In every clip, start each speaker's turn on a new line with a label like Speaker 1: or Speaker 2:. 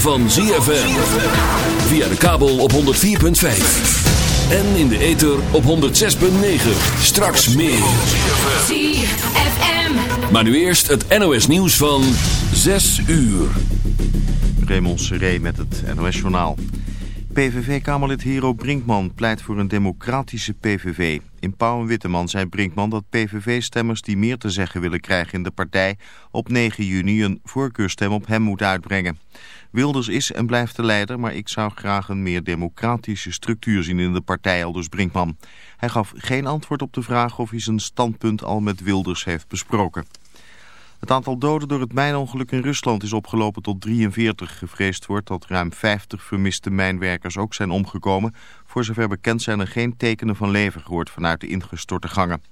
Speaker 1: van ZFM. Via de kabel op 104.5. En in de ether op 106.9. Straks meer.
Speaker 2: ZFM.
Speaker 1: Maar nu eerst het NOS nieuws van 6 uur.
Speaker 3: Raymond Seré met het NOS-journaal. PVV-kamerlid Hero Brinkman pleit voor een democratische PVV. In Pauw en Witteman zei Brinkman dat PVV-stemmers die meer te zeggen willen krijgen in de partij... op 9 juni een voorkeurstem op hem moeten uitbrengen. Wilders is en blijft de leider, maar ik zou graag een meer democratische structuur zien in de partij, aldus Brinkman. Hij gaf geen antwoord op de vraag of hij zijn standpunt al met Wilders heeft besproken. Het aantal doden door het mijnongeluk in Rusland is opgelopen tot 43. Gevreesd wordt dat ruim 50 vermiste mijnwerkers ook zijn omgekomen. Voor zover bekend zijn er geen tekenen van leven gehoord vanuit de ingestorte gangen.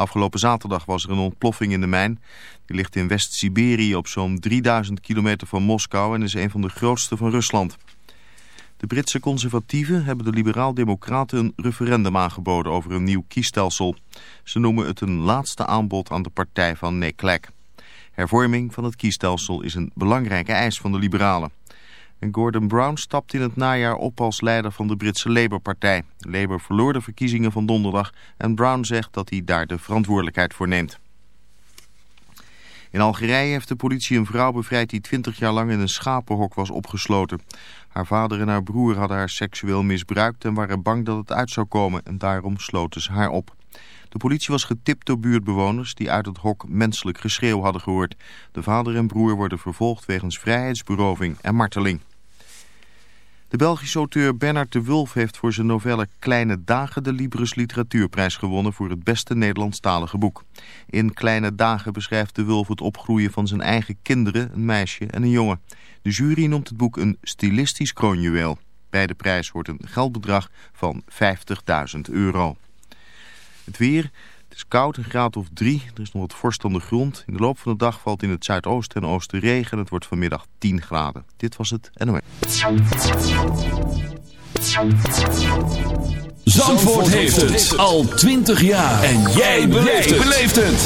Speaker 3: Afgelopen zaterdag was er een ontploffing in de mijn. Die ligt in West-Siberië op zo'n 3000 kilometer van Moskou en is een van de grootste van Rusland. De Britse conservatieven hebben de liberaal-democraten een referendum aangeboden over een nieuw kiesstelsel. Ze noemen het een laatste aanbod aan de partij van Nick Clegg. Hervorming van het kiesstelsel is een belangrijke eis van de liberalen. Gordon Brown stapt in het najaar op als leider van de Britse Labour-partij. Labour verloor de verkiezingen van donderdag en Brown zegt dat hij daar de verantwoordelijkheid voor neemt. In Algerije heeft de politie een vrouw bevrijd die 20 jaar lang in een schapenhok was opgesloten. Haar vader en haar broer hadden haar seksueel misbruikt en waren bang dat het uit zou komen en daarom sloten ze haar op. De politie was getipt door buurtbewoners die uit het hok menselijk geschreeuw hadden gehoord. De vader en broer worden vervolgd wegens vrijheidsberoving en marteling. De Belgische auteur Bernard de Wulf heeft voor zijn novelle Kleine Dagen de Libris Literatuurprijs gewonnen voor het beste Nederlandstalige boek. In Kleine Dagen beschrijft de Wulf het opgroeien van zijn eigen kinderen, een meisje en een jongen. De jury noemt het boek een stilistisch kroonjuweel. Bij de prijs hoort een geldbedrag van 50.000 euro. Het weer, het is koud, een graad of drie. Er is nog wat vorst aan de grond. In de loop van de dag valt in het zuidoosten en oosten regen. Het wordt vanmiddag 10 graden. Dit was het NOS.
Speaker 1: Zandvoort heeft het al 20 jaar. En jij beleeft het.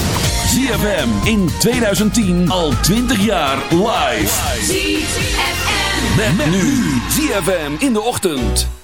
Speaker 1: ZFM in 2010 al 20 jaar live.
Speaker 2: ZFM.
Speaker 1: Met, nu. ZFM in de ochtend.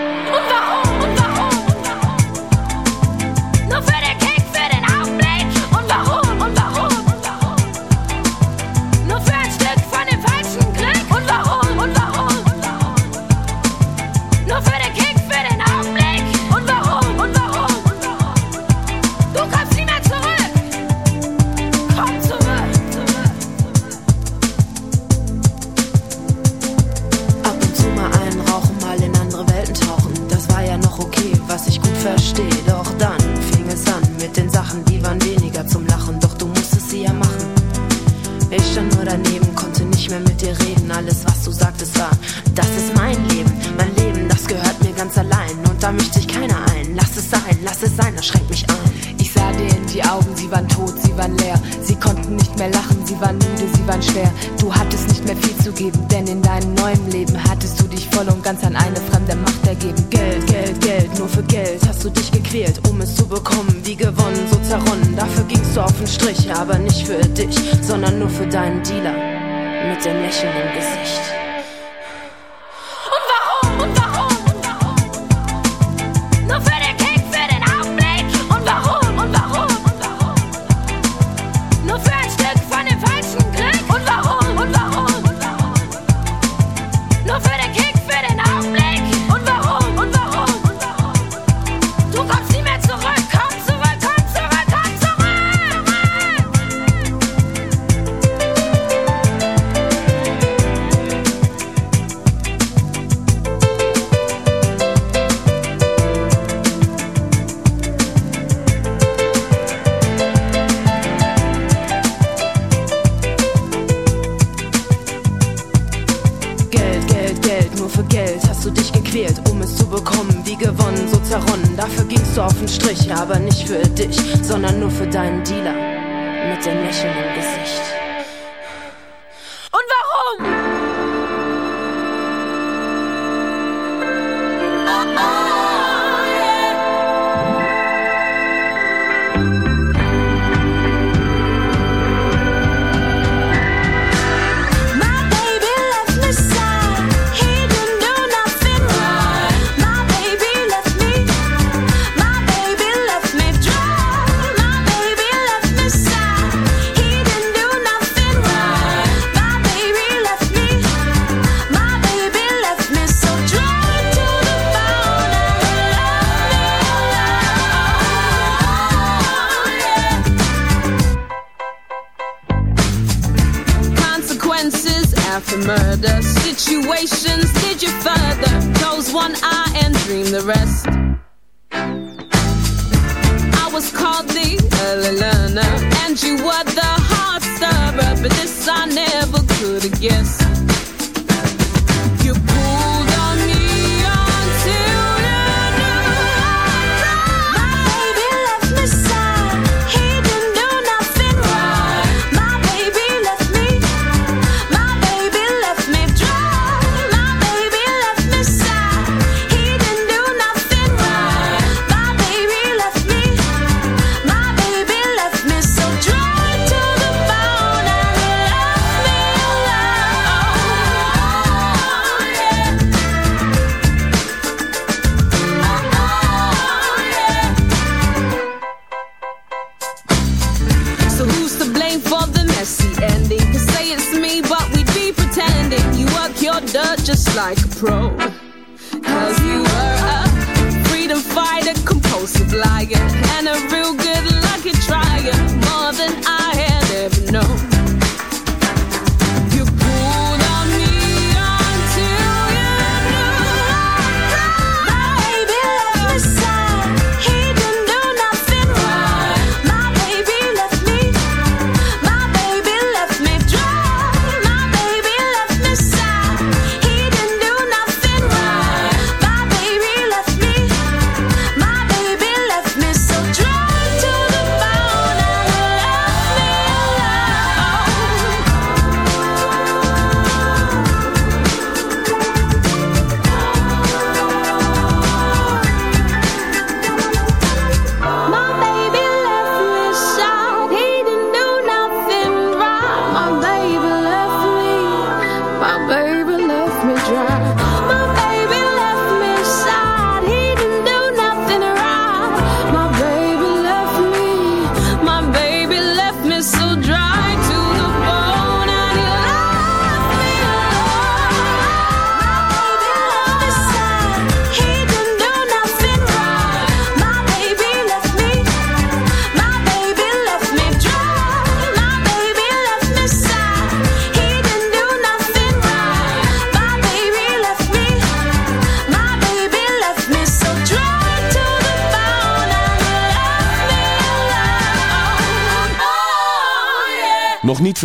Speaker 4: dose of lying and
Speaker 2: a real good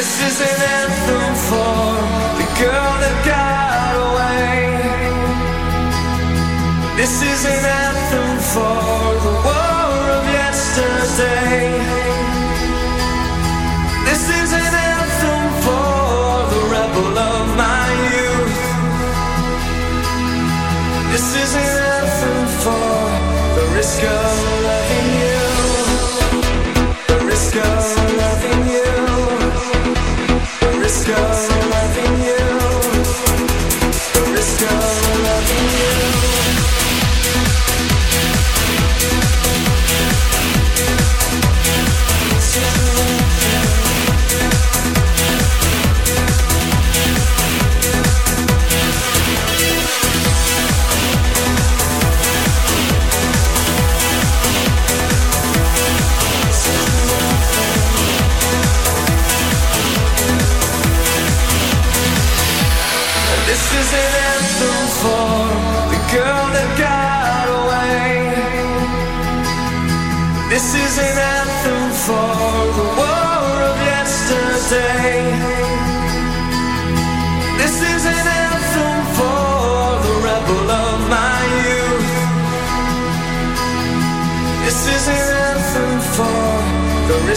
Speaker 5: This is an anthem for the girl that got away. This is an anthem for the war of yesterday. This is an anthem for the rebel of my youth. This is an anthem for the risk of loving you.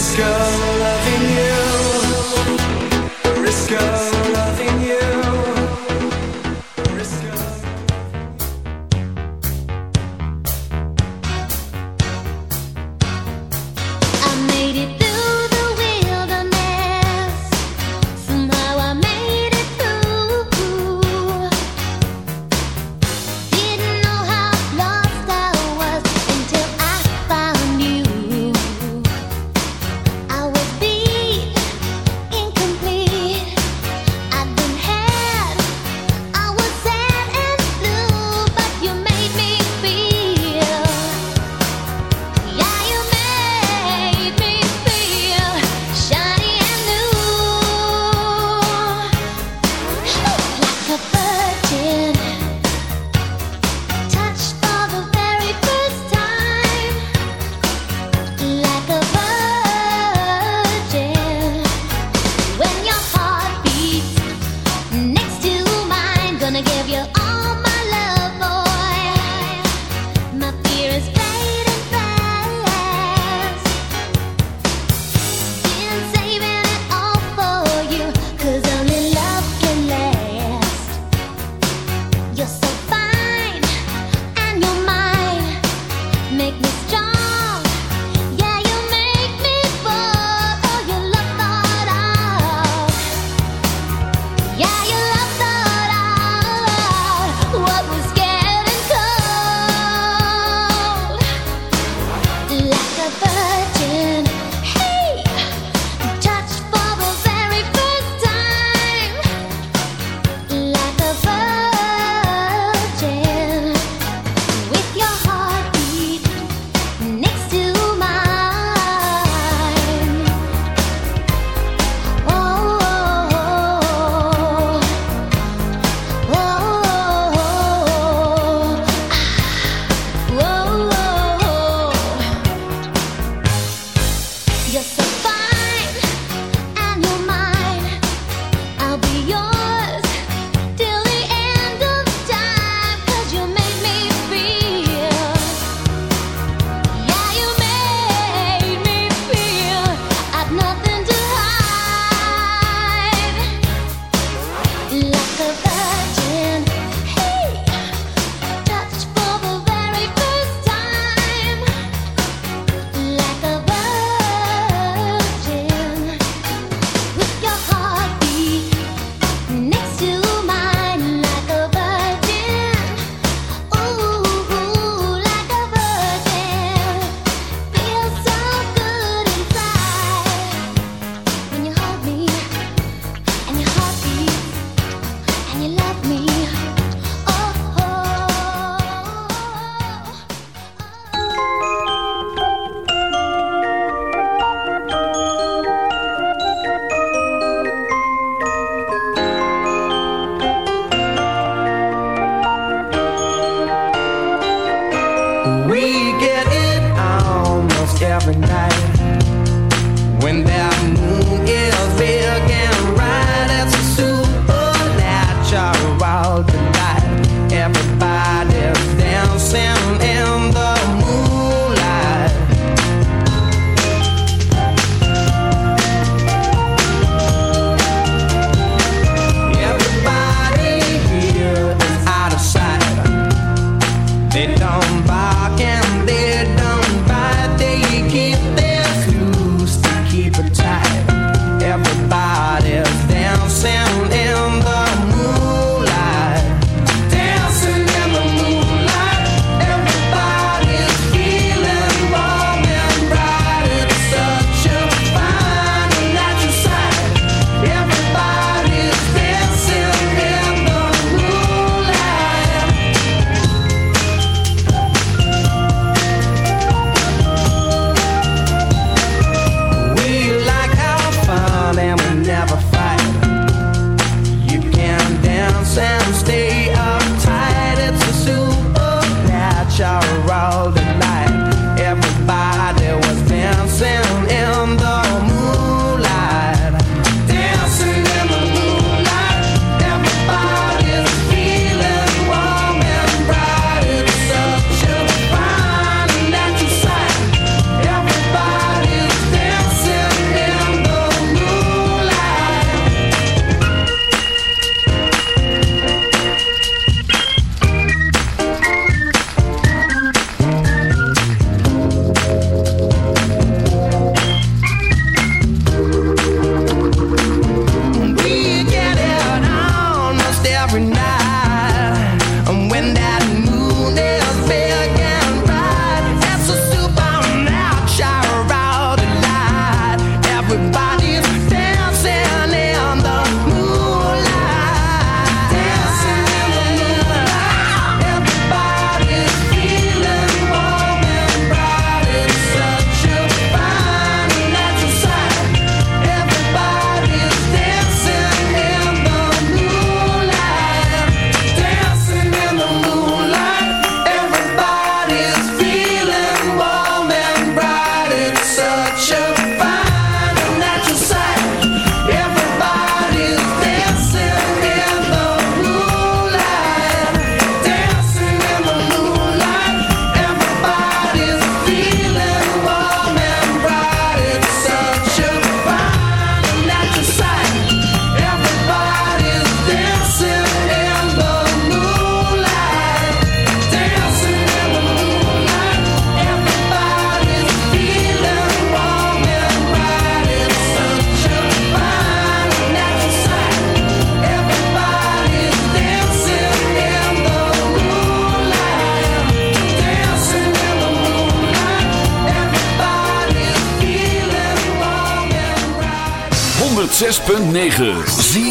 Speaker 5: Risk of loving you. Risk of
Speaker 6: 106.9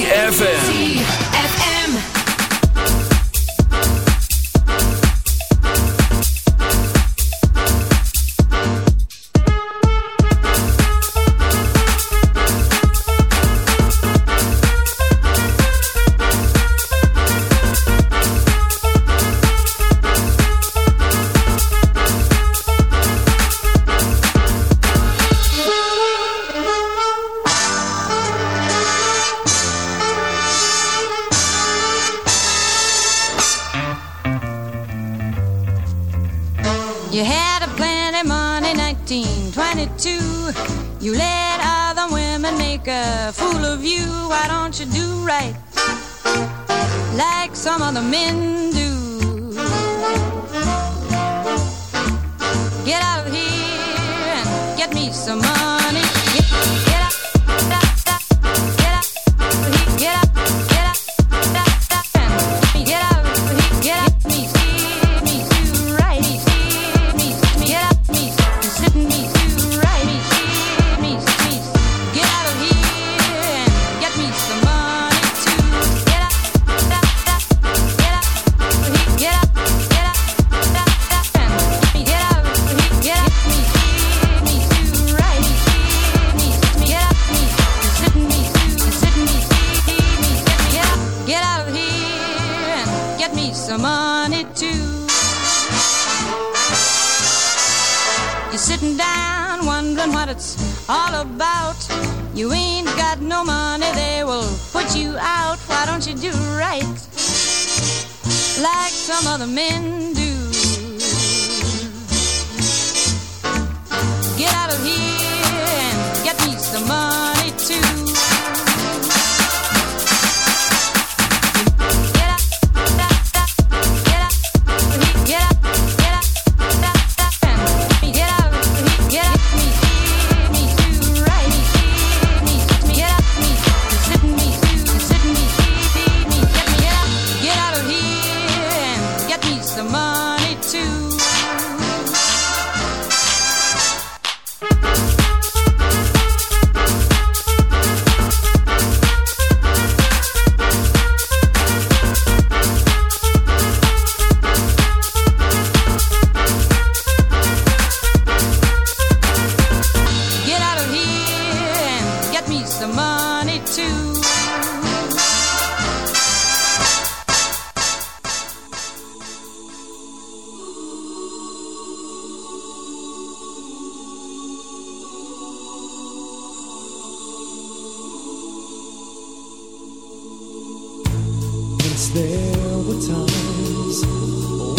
Speaker 5: there were times,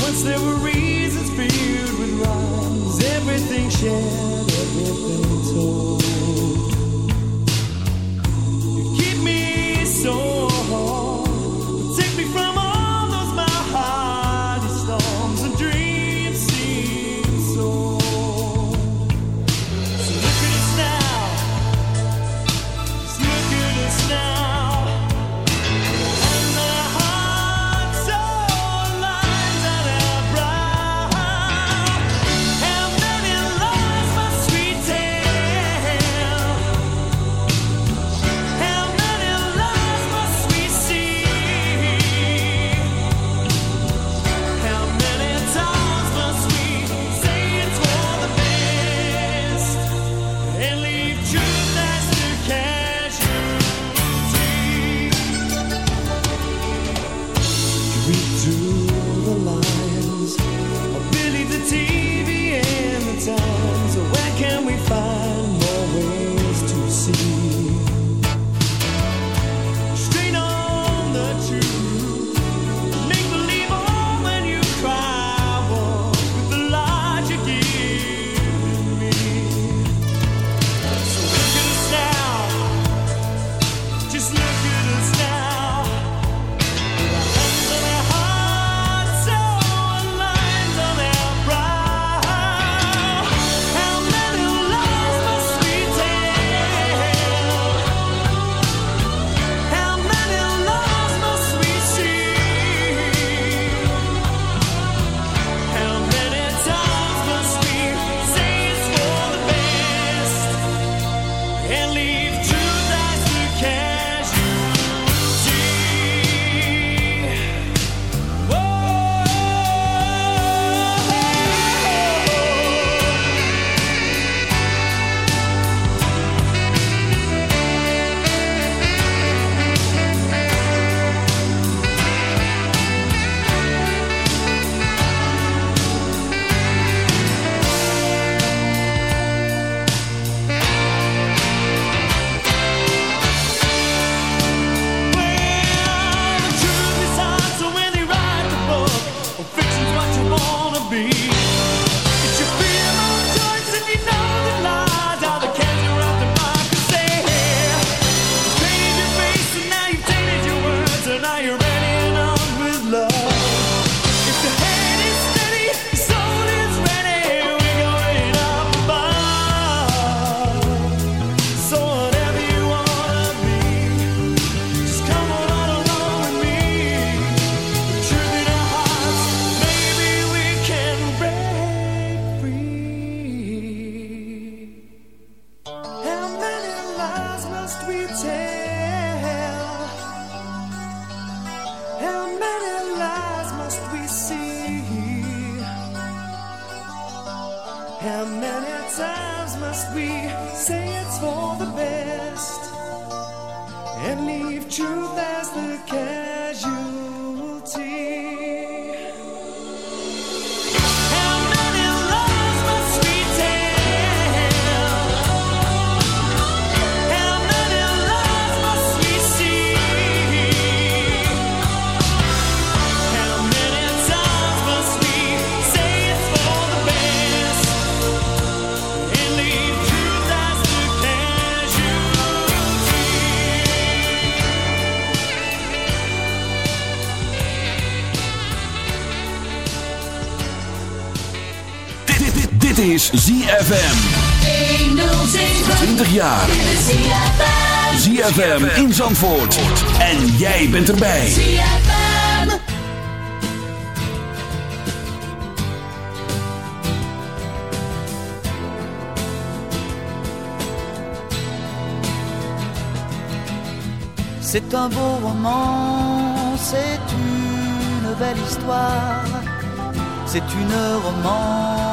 Speaker 5: once there were reasons filled with everything shared, everything told.
Speaker 7: ZFM. 20 jaar. ZFM in Zandvoort. En jij bent erbij.
Speaker 8: C'est un beau roman, c'est une belle histoire, c'est une romance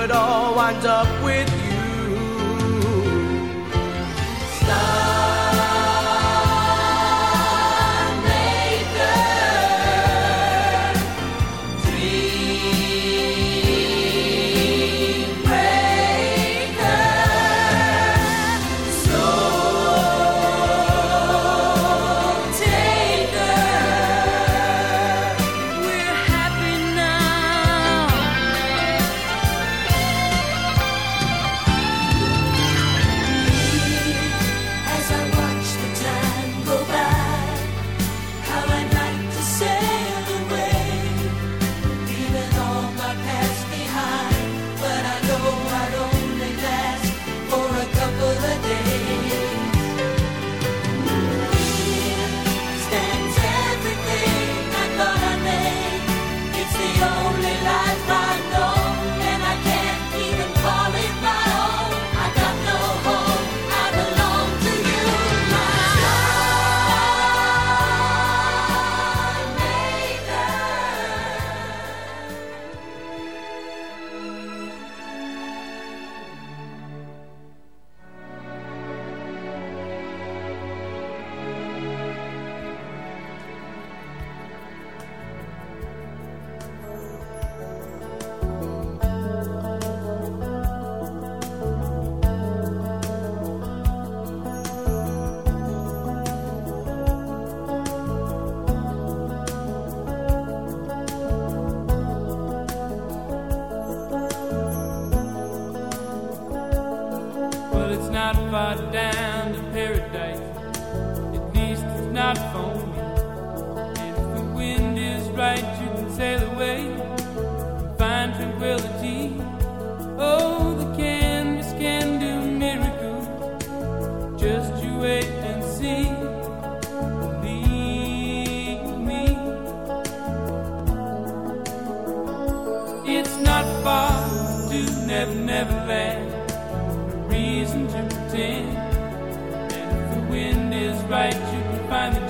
Speaker 9: would all wind up with you.
Speaker 10: it's not far down to paradise. At least it's not
Speaker 7: phone.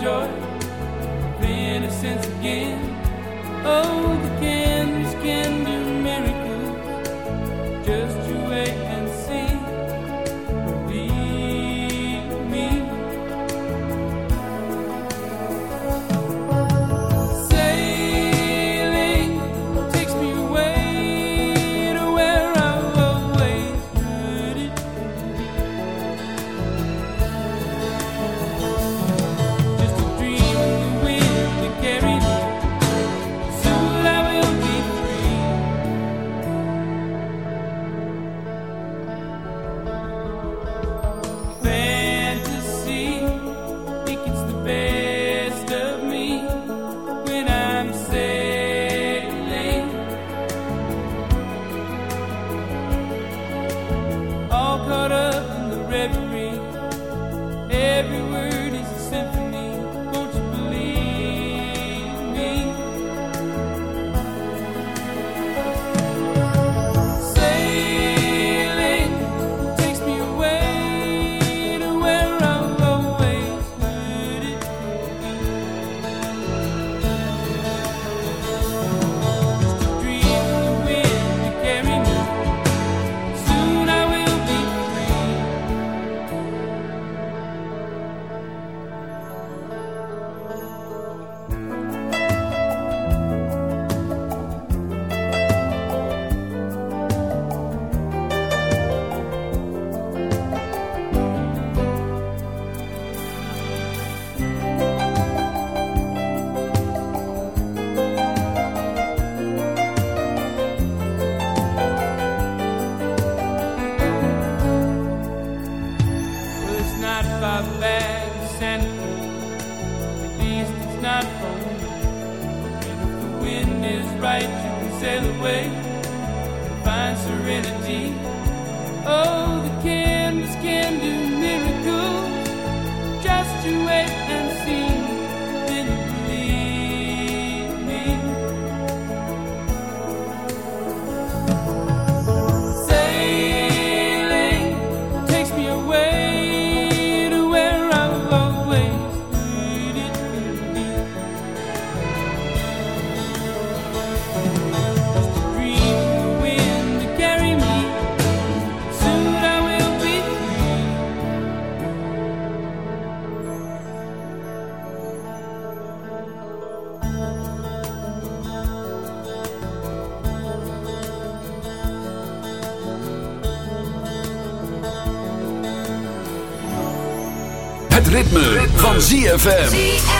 Speaker 7: joy. ZFM.